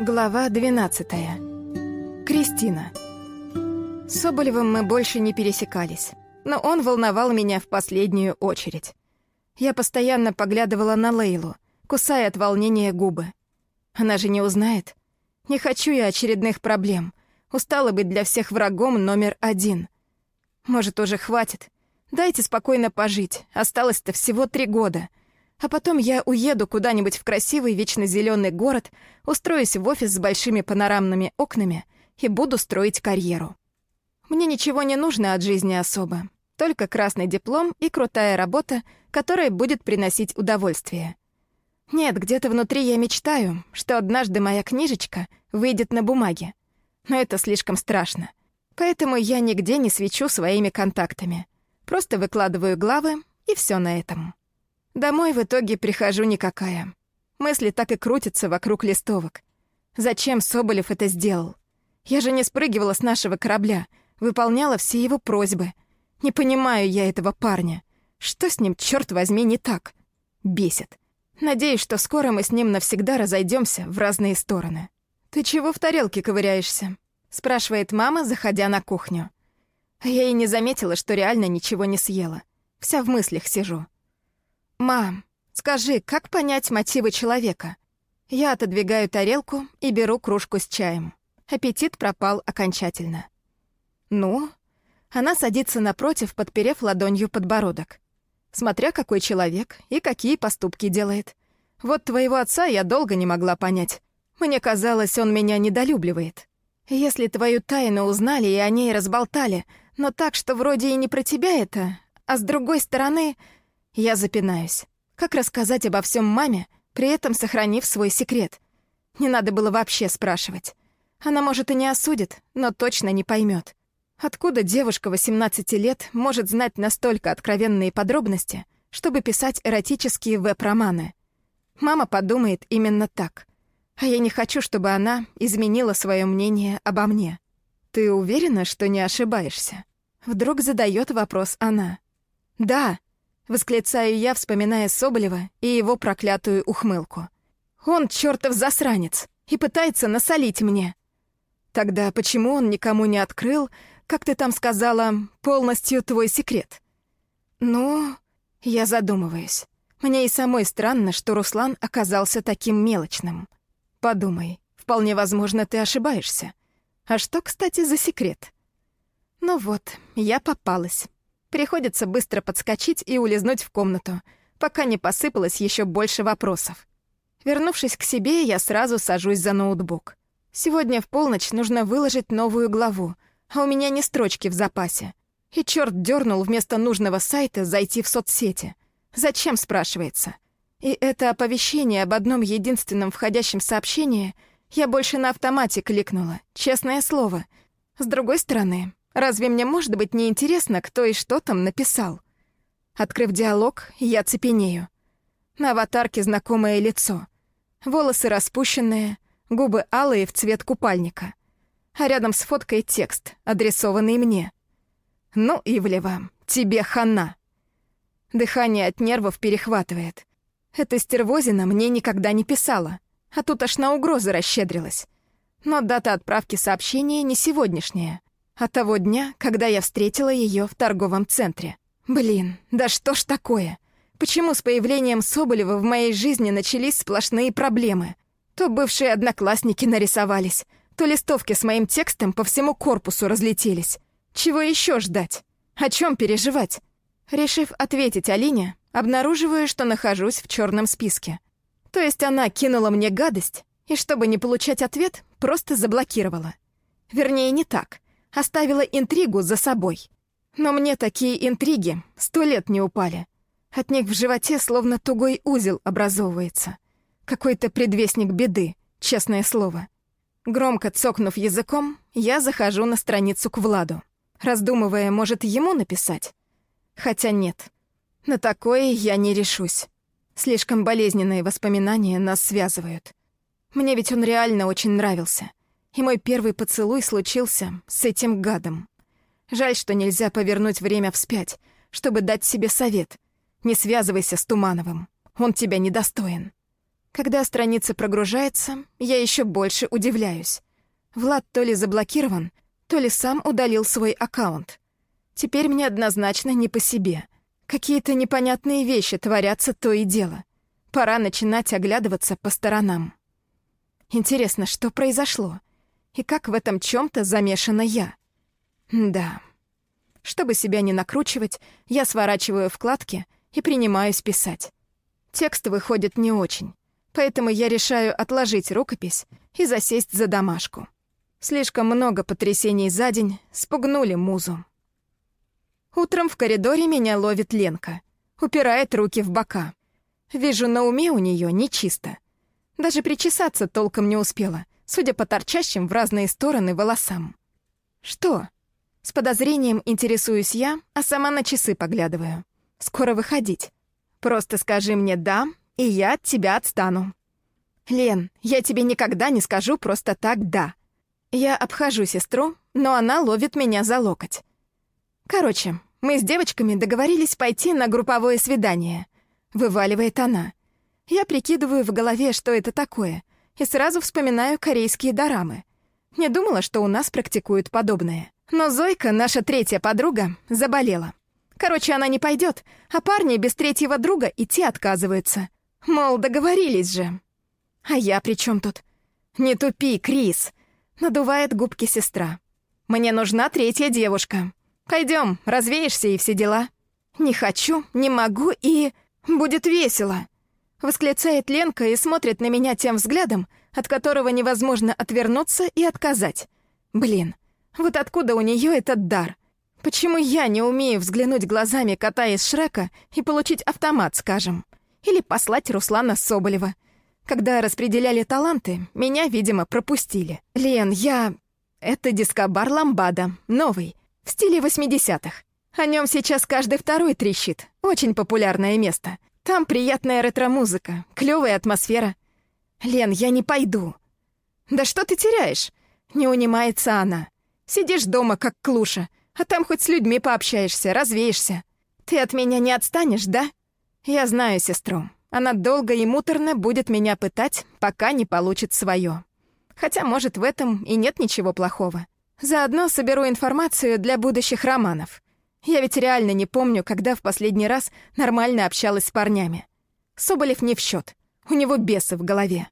Глава 12. Кристина. С Соболевым мы больше не пересекались, но он волновал меня в последнюю очередь. Я постоянно поглядывала на Лейлу, кусая от волнения губы. Она же не узнает. Не хочу я очередных проблем. Устала быть для всех врагом номер один. Может, уже хватит? Дайте спокойно пожить. Осталось-то всего три года — а потом я уеду куда-нибудь в красивый вечно зеленый город, устроюсь в офис с большими панорамными окнами и буду строить карьеру. Мне ничего не нужно от жизни особо. Только красный диплом и крутая работа, которая будет приносить удовольствие. Нет, где-то внутри я мечтаю, что однажды моя книжечка выйдет на бумаге. Но это слишком страшно. Поэтому я нигде не свечу своими контактами. Просто выкладываю главы, и все на этом. Домой в итоге прихожу никакая. Мысли так и крутятся вокруг листовок. Зачем Соболев это сделал? Я же не спрыгивала с нашего корабля, выполняла все его просьбы. Не понимаю я этого парня. Что с ним, черт возьми, не так? Бесит. Надеюсь, что скоро мы с ним навсегда разойдемся в разные стороны. «Ты чего в тарелке ковыряешься?» — спрашивает мама, заходя на кухню. Я и не заметила, что реально ничего не съела. Вся в мыслях сижу. «Мам, скажи, как понять мотивы человека?» Я отодвигаю тарелку и беру кружку с чаем. Аппетит пропал окончательно. «Ну?» Она садится напротив, подперев ладонью подбородок. Смотря какой человек и какие поступки делает. Вот твоего отца я долго не могла понять. Мне казалось, он меня недолюбливает. Если твою тайну узнали и о ней разболтали, но так, что вроде и не про тебя это, а с другой стороны, я запинаюсь. Как рассказать обо всем маме, при этом сохранив свой секрет? Не надо было вообще спрашивать. Она, может, и не осудит, но точно не поймет. Откуда девушка 18 лет может знать настолько откровенные подробности, чтобы писать эротические веб-романы? Мама подумает именно так. А я не хочу, чтобы она изменила свое мнение обо мне. Ты уверена, что не ошибаешься? Вдруг задает вопрос она. Да, Восклицаю я, вспоминая Соболева и его проклятую ухмылку. Он чертов засранец и пытается насолить мне. Тогда почему он никому не открыл, как ты там сказала, полностью твой секрет? Ну, я задумываюсь. Мне и самой странно, что Руслан оказался таким мелочным. Подумай, вполне возможно, ты ошибаешься. А что, кстати, за секрет? Ну вот, я попалась. Приходится быстро подскочить и улизнуть в комнату, пока не посыпалось еще больше вопросов. Вернувшись к себе, я сразу сажусь за ноутбук. Сегодня в полночь нужно выложить новую главу, а у меня не строчки в запасе. И черт дернул вместо нужного сайта зайти в соцсети. Зачем, спрашивается? И это оповещение об одном единственном входящем сообщении я больше на автомате кликнула, честное слово. С другой стороны, Разве мне может быть неинтересно, кто и что там написал? Открыв диалог, я цепенею. На аватарке знакомое лицо. Волосы распущенные, губы алые в цвет купальника. А рядом с фоткой текст, адресованный мне. «Ну, Ивлева, тебе хана». Дыхание от нервов перехватывает. Эта стервозина мне никогда не писала, а тут аж на угрозы расщедрилась. Но дата отправки сообщения не сегодняшняя, от того дня, когда я встретила ее в торговом центре. Блин, да что ж такое? Почему с появлением Соболева в моей жизни начались сплошные проблемы? То бывшие одноклассники нарисовались, то листовки с моим текстом по всему корпусу разлетелись. Чего еще ждать? О чем переживать? Решив ответить Алине, обнаруживаю, что нахожусь в черном списке. То есть она кинула мне гадость, и чтобы не получать ответ, просто заблокировала. Вернее, не так — оставила интригу за собой. Но мне такие интриги сто лет не упали. От них в животе словно тугой узел образовывается. Какой-то предвестник беды, честное слово. Громко цокнув языком, я захожу на страницу к Владу, раздумывая, может, ему написать. Хотя нет, на такое я не решусь. Слишком болезненные воспоминания нас связывают. Мне ведь он реально очень нравился и мой первый поцелуй случился с этим гадом. Жаль, что нельзя повернуть время вспять, чтобы дать себе совет. Не связывайся с Тумановым, он тебя недостоин. Когда страница прогружается, я еще больше удивляюсь. Влад то ли заблокирован, то ли сам удалил свой аккаунт. Теперь мне однозначно не по себе. Какие-то непонятные вещи творятся то и дело. Пора начинать оглядываться по сторонам. Интересно, что произошло? И как в этом чем то замешана я? Да. Чтобы себя не накручивать, я сворачиваю вкладки и принимаюсь писать. Текст выходит не очень, поэтому я решаю отложить рукопись и засесть за домашку. Слишком много потрясений за день спугнули музу. Утром в коридоре меня ловит Ленка. Упирает руки в бока. Вижу, на уме у нее нечисто. Даже причесаться толком не успела, судя по торчащим в разные стороны волосам. «Что?» С подозрением интересуюсь я, а сама на часы поглядываю. «Скоро выходить. Просто скажи мне «да», и я от тебя отстану». «Лен, я тебе никогда не скажу просто так «да». Я обхожу сестру, но она ловит меня за локоть. Короче, мы с девочками договорились пойти на групповое свидание. Вываливает она. Я прикидываю в голове, что это такое, и сразу вспоминаю корейские дорамы. Не думала, что у нас практикуют подобное. Но Зойка, наша третья подруга, заболела. Короче, она не пойдет, а парни без третьего друга идти отказываются. Мол, договорились же. А я при чем тут? Не тупи, Крис. Надувает губки сестра. Мне нужна третья девушка. Пойдем, развеешься и все дела». «Не хочу, не могу и... будет весело!» Восклицает Ленка и смотрит на меня тем взглядом, от которого невозможно отвернуться и отказать. Блин, вот откуда у нее этот дар? Почему я не умею взглянуть глазами кота из Шрека и получить автомат, скажем? Или послать Руслана Соболева? Когда распределяли таланты, меня, видимо, пропустили. Лен, я... Это дискобар Ламбада, новый, в стиле 80-х. О нем сейчас каждый второй трещит. Очень популярное место. Там приятная ретро-музыка, клевая атмосфера. Лен, я не пойду. Да что ты теряешь? Не унимается она. Сидишь дома, как клуша, а там хоть с людьми пообщаешься, развеешься. Ты от меня не отстанешь, да? Я знаю сестру. Она долго и муторно будет меня пытать, пока не получит свое. Хотя, может, в этом и нет ничего плохого. Заодно соберу информацию для будущих романов. Я ведь реально не помню, когда в последний раз нормально общалась с парнями. Соболев не в счет. У него бесы в голове.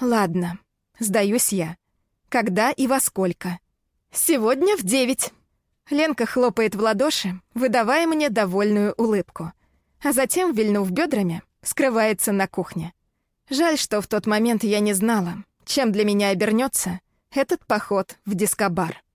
Ладно, сдаюсь я. Когда и во сколько? Сегодня в девять. Ленка хлопает в ладоши, выдавая мне довольную улыбку. А затем, вильнув бедрами, скрывается на кухне. Жаль, что в тот момент я не знала, чем для меня обернется этот поход в дискобар.